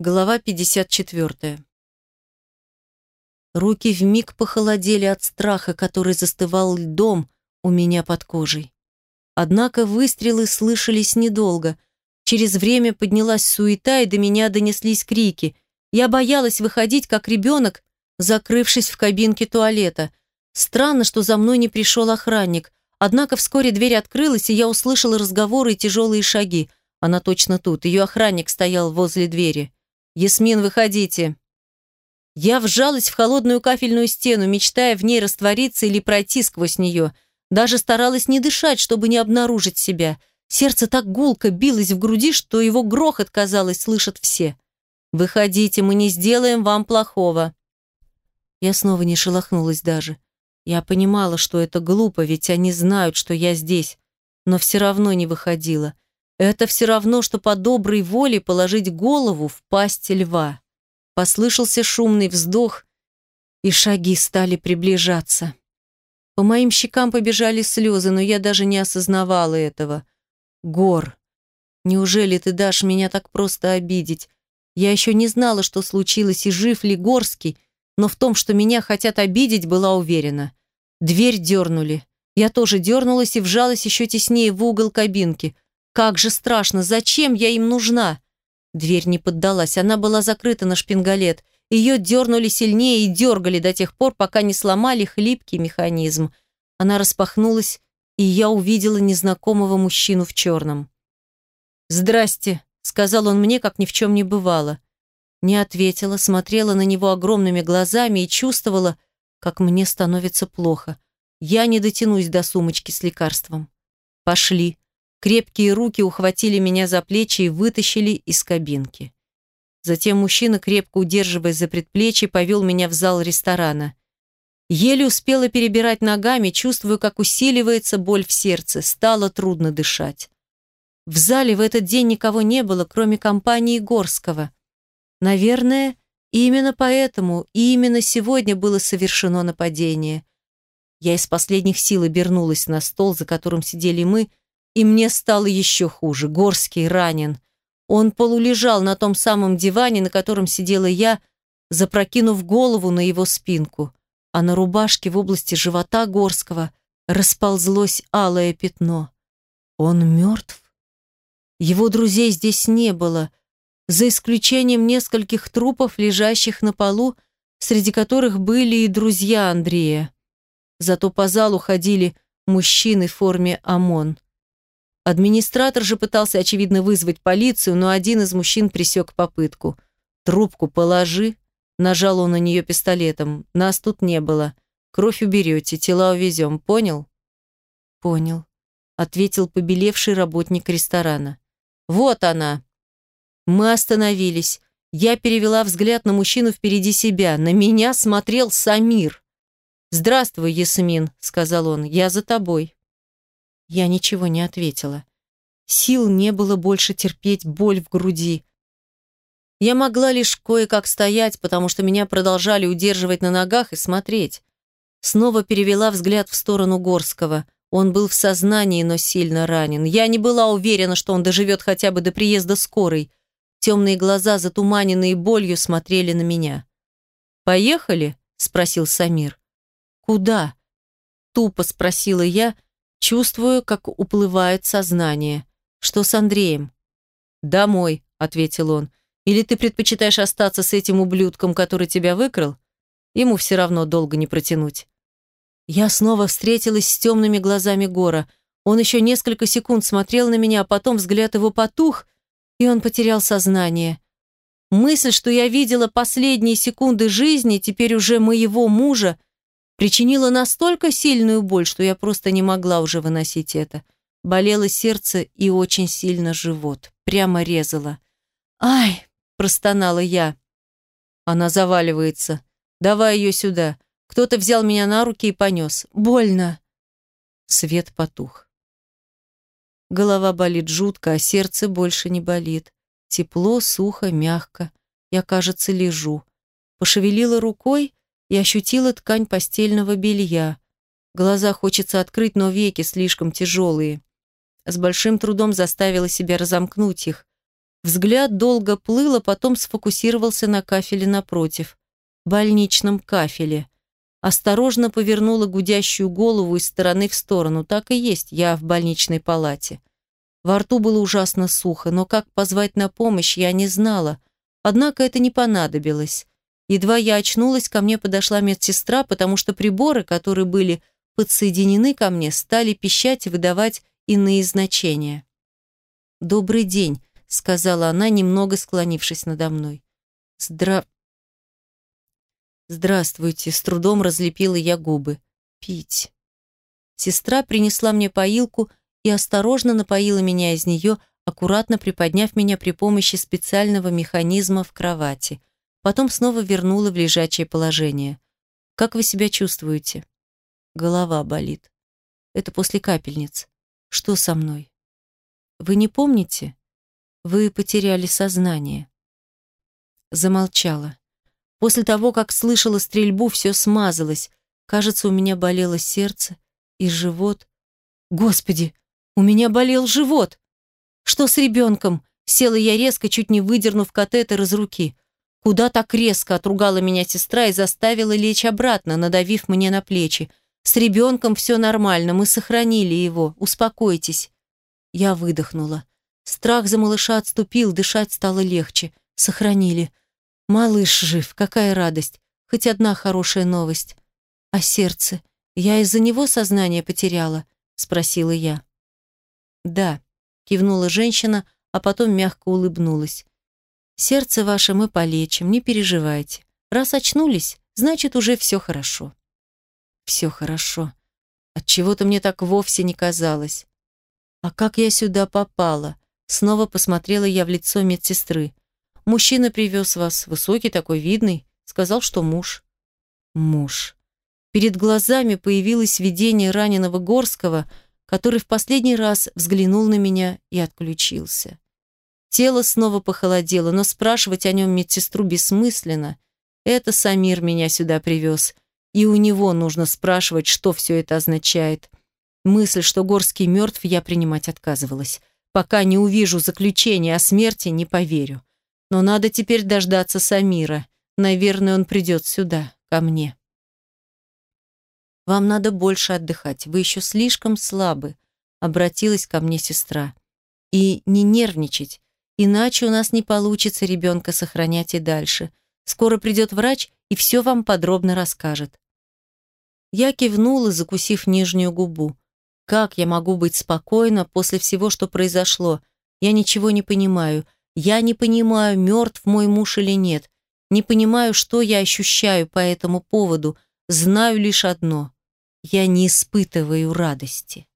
Глава 54. Руки вмиг похолодели от страха, который застывал льдом у меня под кожей. Однако выстрелы слышались недолго. Через время поднялась суета, и до меня донеслись крики. Я боялась выходить, как ребенок, закрывшись в кабинке туалета. Странно, что за мной не пришел охранник. Однако вскоре дверь открылась, и я услышала разговоры и тяжелые шаги. Она точно тут. Ее охранник стоял возле двери. «Ясмин, выходите!» Я вжалась в холодную кафельную стену, мечтая в ней раствориться или пройти сквозь нее. Даже старалась не дышать, чтобы не обнаружить себя. Сердце так гулко билось в груди, что его грохот, казалось, слышат все. «Выходите, мы не сделаем вам плохого». Я снова не шелохнулась даже. Я понимала, что это глупо, ведь они знают, что я здесь, но все равно не выходила. Это все равно, что по доброй воле положить голову в пасть льва. Послышался шумный вздох, и шаги стали приближаться. По моим щекам побежали слезы, но я даже не осознавала этого. Гор, неужели ты дашь меня так просто обидеть? Я еще не знала, что случилось и жив ли Горский, но в том, что меня хотят обидеть, была уверена. Дверь дернули. Я тоже дернулась и вжалась еще теснее в угол кабинки – как же страшно! Зачем я им нужна? Дверь не поддалась, она была закрыта на шпингалет. Ее дернули сильнее и дергали до тех пор, пока не сломали хлипкий механизм. Она распахнулась, и я увидела незнакомого мужчину в черном. «Здрасте», — сказал он мне, как ни в чем не бывало. Не ответила, смотрела на него огромными глазами и чувствовала, как мне становится плохо. Я не дотянусь до сумочки с лекарством. «Пошли», Крепкие руки ухватили меня за плечи и вытащили из кабинки. Затем мужчина, крепко удерживая за предплечье, повел меня в зал ресторана. Еле успела перебирать ногами, чувствую, как усиливается боль в сердце, стало трудно дышать. В зале в этот день никого не было, кроме компании Горского. Наверное, именно поэтому и именно сегодня было совершено нападение. Я из последних сил обернулась на стол, за которым сидели мы, и мне стало еще хуже. Горский ранен. Он полулежал на том самом диване, на котором сидела я, запрокинув голову на его спинку, а на рубашке в области живота Горского расползлось алое пятно. Он мертв? Его друзей здесь не было, за исключением нескольких трупов, лежащих на полу, среди которых были и друзья Андрея. Зато по залу ходили мужчины в форме ОМОН. Администратор же пытался, очевидно, вызвать полицию, но один из мужчин пресек попытку. «Трубку положи», – нажал он на нее пистолетом. «Нас тут не было. Кровь уберете, тела увезем. Понял?» «Понял», – ответил побелевший работник ресторана. «Вот она!» Мы остановились. Я перевела взгляд на мужчину впереди себя. На меня смотрел Самир. «Здравствуй, Ясмин», – сказал он. «Я за тобой». Я ничего не ответила. Сил не было больше терпеть боль в груди. Я могла лишь кое-как стоять, потому что меня продолжали удерживать на ногах и смотреть. Снова перевела взгляд в сторону Горского. Он был в сознании, но сильно ранен. Я не была уверена, что он доживет хотя бы до приезда скорой. Темные глаза, затуманенные болью, смотрели на меня. «Поехали?» – спросил Самир. «Куда?» – тупо спросила я – Чувствую, как уплывает сознание. Что с Андреем? «Домой», — ответил он. «Или ты предпочитаешь остаться с этим ублюдком, который тебя выкрал? Ему все равно долго не протянуть». Я снова встретилась с темными глазами Гора. Он еще несколько секунд смотрел на меня, а потом взгляд его потух, и он потерял сознание. Мысль, что я видела последние секунды жизни, теперь уже моего мужа, причинила настолько сильную боль, что я просто не могла уже выносить это. Болело сердце и очень сильно живот. Прямо резало. «Ай!» – простонала я. Она заваливается. «Давай ее сюда». Кто-то взял меня на руки и понес. «Больно!» Свет потух. Голова болит жутко, а сердце больше не болит. Тепло, сухо, мягко. Я, кажется, лежу. Пошевелила рукой, и ощутила ткань постельного белья. Глаза хочется открыть, но веки слишком тяжелые. С большим трудом заставила себя разомкнуть их. Взгляд долго плыл, а потом сфокусировался на кафеле напротив. Больничном кафеле. Осторожно повернула гудящую голову из стороны в сторону. Так и есть, я в больничной палате. Во рту было ужасно сухо, но как позвать на помощь, я не знала. Однако это не понадобилось. Едва я очнулась, ко мне подошла медсестра, потому что приборы, которые были подсоединены ко мне, стали пищать и выдавать иные значения. «Добрый день», — сказала она, немного склонившись надо мной. «Здра...» «Здравствуйте», — с трудом разлепила я губы. «Пить». Сестра принесла мне поилку и осторожно напоила меня из нее, аккуратно приподняв меня при помощи специального механизма в кровати. Потом снова вернула в лежачее положение. «Как вы себя чувствуете?» «Голова болит. Это после капельниц. Что со мной?» «Вы не помните? Вы потеряли сознание». Замолчала. После того, как слышала стрельбу, все смазалось. Кажется, у меня болело сердце и живот. Господи, у меня болел живот! Что с ребенком? Села я резко, чуть не выдернув катетер из руки. Куда так резко отругала меня сестра и заставила лечь обратно, надавив мне на плечи. С ребенком все нормально, мы сохранили его, успокойтесь. Я выдохнула. Страх за малыша отступил, дышать стало легче. Сохранили. Малыш жив, какая радость. Хоть одна хорошая новость. А сердце? Я из-за него сознание потеряла? Спросила я. Да, кивнула женщина, а потом мягко улыбнулась. Сердце ваше мы полечим, не переживайте. Раз очнулись, значит, уже все хорошо. Все хорошо. От чего-то мне так вовсе не казалось. А как я сюда попала? Снова посмотрела я в лицо медсестры. Мужчина привез вас, высокий такой, видный. Сказал, что муж. Муж. Перед глазами появилось видение раненого Горского, который в последний раз взглянул на меня и отключился. Тело снова похолодело, но спрашивать о нем медсестру бессмысленно. Это Самир меня сюда привез, и у него нужно спрашивать, что все это означает. Мысль, что Горский мертв, я принимать отказывалась. Пока не увижу заключения о смерти, не поверю. Но надо теперь дождаться Самира. Наверное, он придет сюда, ко мне. «Вам надо больше отдыхать, вы еще слишком слабы», обратилась ко мне сестра. «И не нервничать. Иначе у нас не получится ребенка сохранять и дальше. Скоро придет врач и все вам подробно расскажет. Я кивнула, закусив нижнюю губу. Как я могу быть спокойна после всего, что произошло? Я ничего не понимаю. Я не понимаю, мертв мой муж или нет. Не понимаю, что я ощущаю по этому поводу. Знаю лишь одно. Я не испытываю радости.